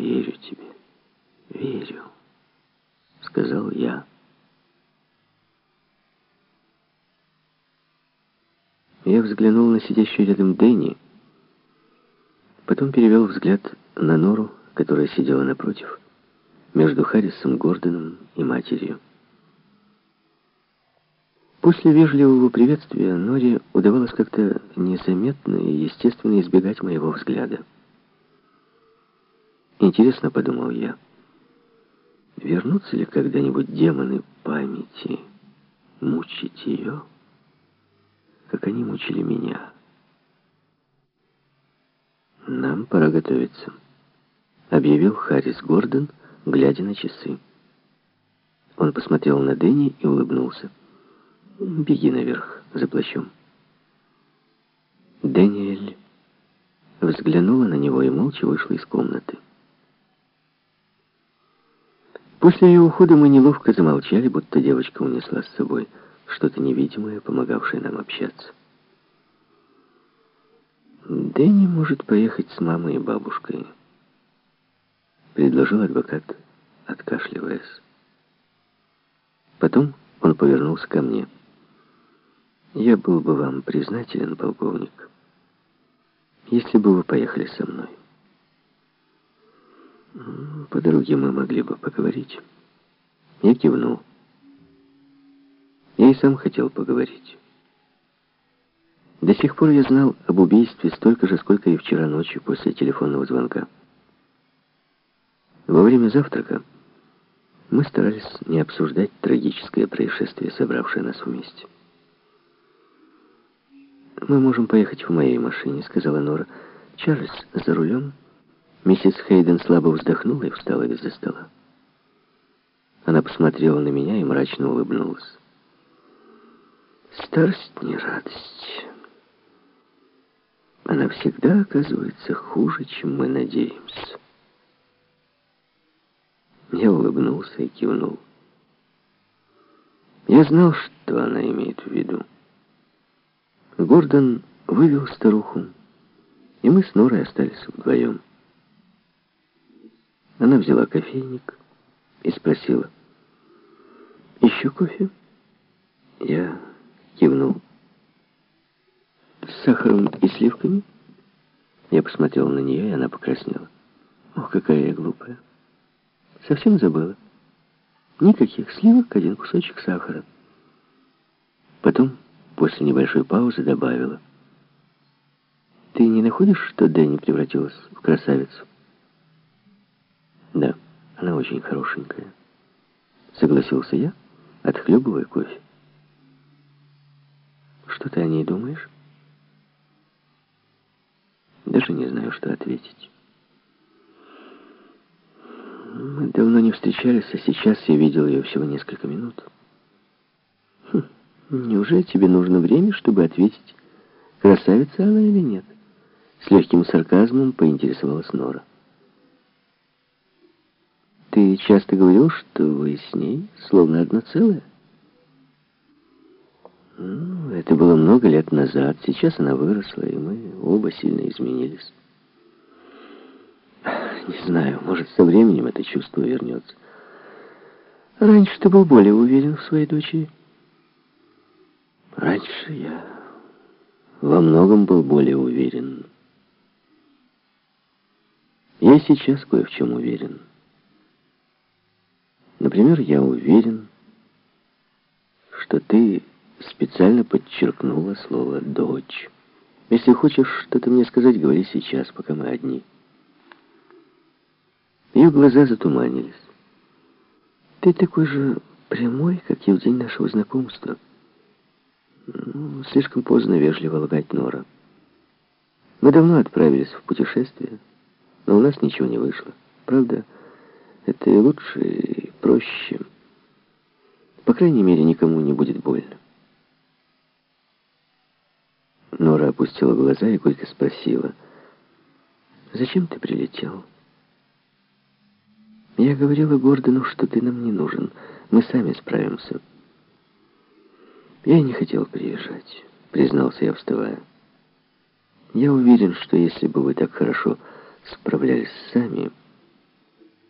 верю тебе, верю, сказал я. Я взглянул на сидящую рядом Дэнни, потом перевел взгляд на Нору, которая сидела напротив, между Харрисом Гордоном и матерью. После вежливого приветствия Норе удавалось как-то незаметно и естественно избегать моего взгляда. Интересно, подумал я, вернутся ли когда-нибудь демоны памяти мучить ее, как они мучили меня? Нам пора готовиться, объявил Харрис Гордон, глядя на часы. Он посмотрел на Дэнни и улыбнулся. Беги наверх за плащом. Дэниэль взглянула на него и молча вышла из комнаты. После ее ухода мы неловко замолчали, будто девочка унесла с собой что-то невидимое, помогавшее нам общаться. «Дэнни может поехать с мамой и бабушкой», — предложил адвокат, откашливаясь. Потом он повернулся ко мне. Я был бы вам признателен, полковник, если бы вы поехали со мной. По дороге мы могли бы поговорить. Я кивнул. Я и сам хотел поговорить. До сих пор я знал об убийстве столько же, сколько и вчера ночью после телефонного звонка. Во время завтрака мы старались не обсуждать трагическое происшествие, собравшее нас вместе. «Мы можем поехать в моей машине», — сказала Нора. «Чарльз за рулем». Миссис Хейден слабо вздохнула и встала из-за стола. Она посмотрела на меня и мрачно улыбнулась. «Старость не радость. Она всегда оказывается хуже, чем мы надеемся». Я улыбнулся и кивнул. Я знал, что она имеет в виду. Гордон вывел старуху, и мы с Норой остались вдвоем. Она взяла кофейник и спросила, «Еще кофе?» Я кивнул. «С сахаром и сливками?» Я посмотрел на нее, и она покраснела. «Ох, какая я глупая! Совсем забыла. Никаких сливок, один кусочек сахара». Потом после небольшой паузы добавила. «Ты не находишь, что Дэнни превратилась в красавицу?» «Да, она очень хорошенькая», — согласился я, отхлебывая кофе. «Что ты о ней думаешь?» «Даже не знаю, что ответить». Мы давно не встречались, а сейчас я видел ее всего несколько минут. Хм. Неужели тебе нужно время, чтобы ответить, красавица она или нет? С легким сарказмом поинтересовалась Нора. Ты часто говорил, что вы с ней словно одно целое? Ну, это было много лет назад. Сейчас она выросла, и мы оба сильно изменились. Не знаю, может, со временем это чувство вернется. Раньше ты был более уверен в своей дочери. Раньше я во многом был более уверен. Я сейчас кое в чем уверен. Например, я уверен, что ты специально подчеркнула слово «дочь». Если хочешь что-то мне сказать, говори сейчас, пока мы одни. Ее глаза затуманились. Ты такой же прямой, как и в день нашего знакомства. Ну, слишком поздно вежливо лгать Нора. Мы давно отправились в путешествие, но у нас ничего не вышло. Правда, это и лучше, и проще. По крайней мере, никому не будет больно. Нора опустила глаза и горько спросила, «Зачем ты прилетел?» «Я говорила Гордону, что ты нам не нужен. Мы сами справимся». Я не хотел приезжать, признался я, вставая. Я уверен, что если бы вы так хорошо справлялись сами,